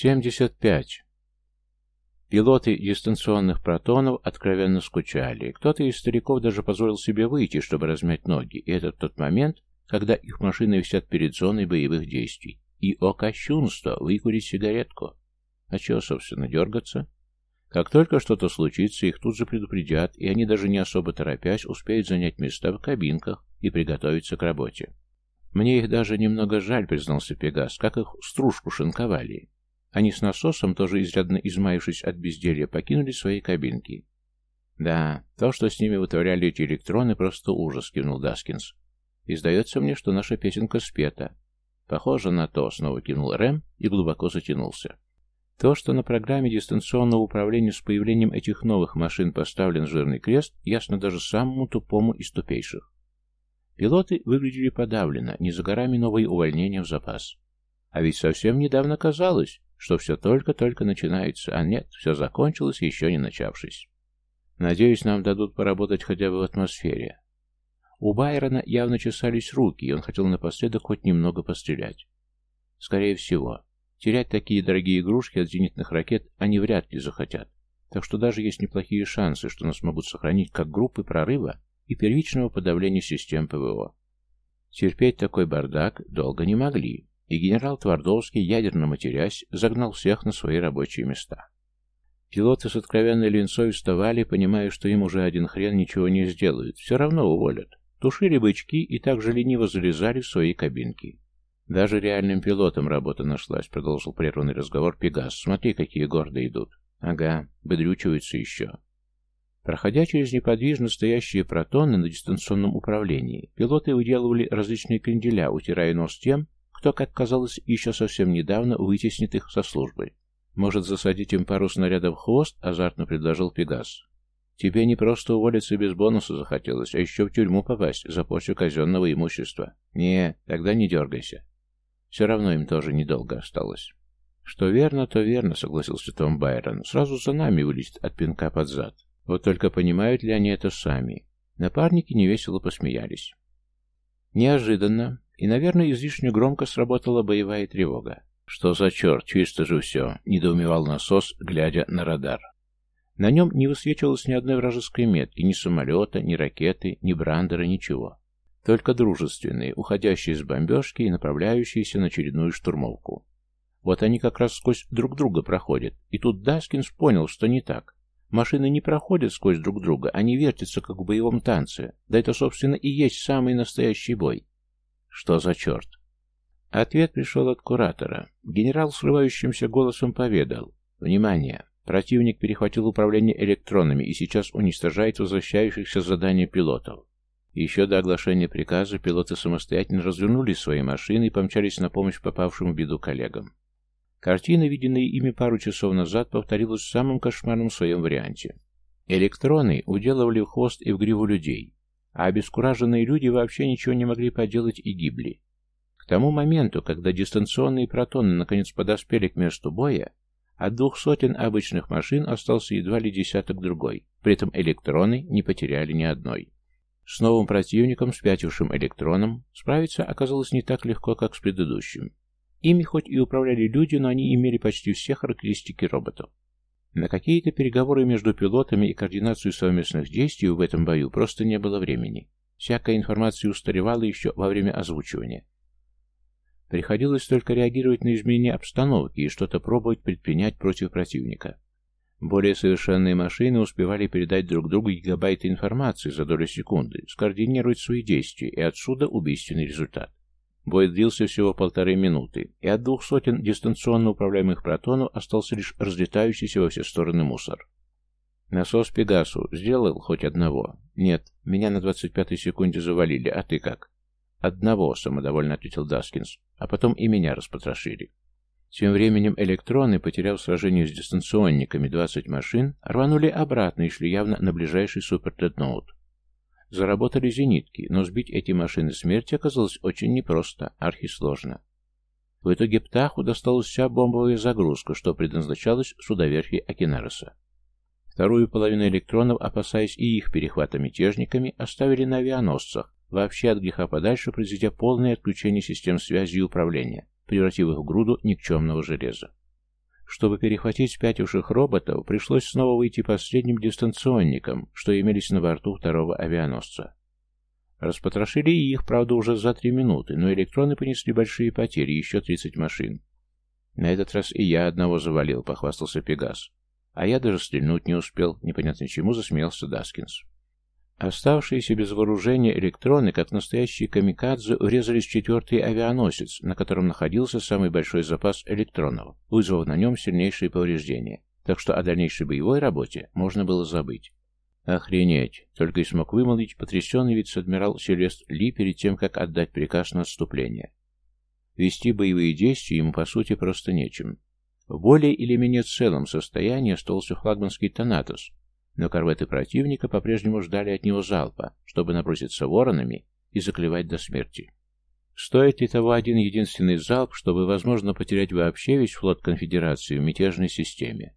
75. Пилоты дистанционных протонов откровенно скучали. Кто-то из стариков даже позволил себе выйти, чтобы размять ноги, и это тот момент, когда их машины висят перед зоной боевых действий. И, о кощунство, выкурить сигаретку. А чего, собственно, дергаться? Как только что-то случится, их тут же предупредят, и они, даже не особо торопясь, успеют занять места в кабинках и приготовиться к работе. Мне их даже немного жаль, признался Пегас, как их в стружку шинковали. Они с насосом, тоже изрядно измаившись от безделья, покинули свои кабинки. «Да, то, что с ними вытворяли эти электроны, просто ужас», — кивнул Даскинс. «И сдается мне, что наша песенка спета». «Похоже на то», — снова кивнул Рэм и глубоко затянулся. То, что на программе дистанционного управления с появлением этих новых машин поставлен жирный крест, ясно даже самому тупому из тупейших. Пилоты выглядели подавленно, не за горами новые увольнения в запас. А ведь совсем недавно казалось, что все только-только начинается, а нет, все закончилось, еще не начавшись. Надеюсь, нам дадут поработать хотя бы в атмосфере. У Байрона явно чесались руки, и он хотел напоследок хоть немного пострелять. Скорее всего, терять такие дорогие игрушки от зенитных ракет они вряд ли захотят. Так что даже есть неплохие шансы, что нас могут сохранить как группы прорыва и первичного подавления систем ПВО. Терпеть такой бардак долго не могли, и генерал Твардовский, ядерно матерясь, загнал всех на свои рабочие места. Пилоты с откровенной линцой вставали, понимая, что им уже один хрен ничего не сделают, все равно уволят. Тушили бычки и также лениво залезали в свои кабинки. «Даже реальным пилотам работа нашлась», — продолжил прерванный разговор Пегас. «Смотри, какие гордо идут». «Ага, выдрючиваются еще». Проходя через неподвижно стоящие протоны на дистанционном управлении, пилоты выделывали различные кренделя, утирая нос тем, кто, как казалось, еще совсем недавно вытеснит их со службы. «Может, засадить им пару снарядов в хвост?» — азартно предложил Пегас. «Тебе не просто уволиться без бонуса захотелось, а еще в тюрьму попасть за порчу казенного имущества. Не, тогда не дергайся. Все равно им тоже недолго осталось». «Что верно, то верно», — согласился Том Байрон. «Сразу за нами вылезет от пинка под зад. Вот только понимают ли они это сами?» Напарники невесело посмеялись. Неожиданно и, наверное, излишне громко сработала боевая тревога. «Что за черт? Чисто же все!» — недоумевал насос, глядя на радар. На нем не высвечивалось ни одной вражеской метки, ни самолета, ни ракеты, ни брандера, ничего. Только дружественные, уходящие с бомбежки и направляющиеся на очередную штурмовку. Вот они как раз сквозь друг друга проходят, и тут Даскинс понял, что не так. Машины не проходят сквозь друг друга, они вертятся, как в боевом танце. Да это, собственно, и есть самый настоящий бой. Что за черт? Ответ пришел от куратора. Генерал срывающимся голосом поведал. Внимание! Противник перехватил управление электронами и сейчас уничтожает возвращающихся с задания пилотов. Еще до оглашения приказа пилоты самостоятельно развернули свои машины и помчались на помощь попавшим в беду коллегам. Картина, виденная ими пару часов назад, повторилась в самом кошмарном своем варианте. Электроны уделывали в хвост и в гриву людей, а обескураженные люди вообще ничего не могли поделать и гибли. К тому моменту, когда дистанционные протоны наконец подоспели к месту боя, от двух сотен обычных машин остался едва ли десяток другой, при этом электроны не потеряли ни одной. С новым противником, спятившим электроном, справиться оказалось не так легко, как с предыдущим. Ими хоть и управляли люди, но они имели почти все характеристики роботов. На какие-то переговоры между пилотами и координацию совместных действий в этом бою просто не было времени. Всякая информация устаревала еще во время озвучивания. Приходилось только реагировать на изменения обстановки и что-то пробовать предпринять против противника. Более совершенные машины успевали передать друг другу гигабайты информации за долю секунды, скоординировать свои действия, и отсюда убийственный результат. Бой длился всего полторы минуты, и от двух сотен дистанционно управляемых протонов остался лишь разлетающийся во все стороны мусор. Насос Пегасу сделал хоть одного? Нет, меня на двадцать пятой секунде завалили, а ты как? Одного, самодовольно ответил Даскинс, а потом и меня распотрошили. Тем временем электроны, потеряв сражение с дистанционниками 20 машин, рванули обратно и шли явно на ближайший супер-дедноут. Заработали зенитки, но сбить эти машины смерти оказалось очень непросто, архисложно. В итоге Птаху досталась вся бомбовая загрузка, что предназначалось судоверфи Акинароса. Вторую половину электронов, опасаясь и их перехвата мятежниками, оставили на авианосцах, вообще от греха подальше произведя полное отключение систем связи и управления, превратив их в груду никчемного железа. Чтобы перехватить спятивших роботов, пришлось снова выйти последним дистанционникам, что имелись на борту второго авианосца. Распотрошили их, правда, уже за три минуты, но электроны понесли большие потери, еще 30 машин. На этот раз и я одного завалил, похвастался Пегас. А я даже стрельнуть не успел, непонятно чему засмеялся Даскинс. Оставшиеся без вооружения электроны, как настоящие камикадзе, врезались в четвертый авианосец, на котором находился самый большой запас электронов, вызвав на нем сильнейшие повреждения, так что о дальнейшей боевой работе можно было забыть. «Охренеть!» — только и смог вымолвить потрясенный вице-адмирал Селест Ли перед тем, как отдать приказ на отступление. Вести боевые действия ему, по сути, просто нечем. В более или менее целом состоянии остался флагманский «Танатос», но корветы противника по-прежнему ждали от него залпа, чтобы наброситься воронами и заклевать до смерти. Стоит ли того один единственный залп, чтобы, возможно, потерять вообще весь флот конфедерации в мятежной системе?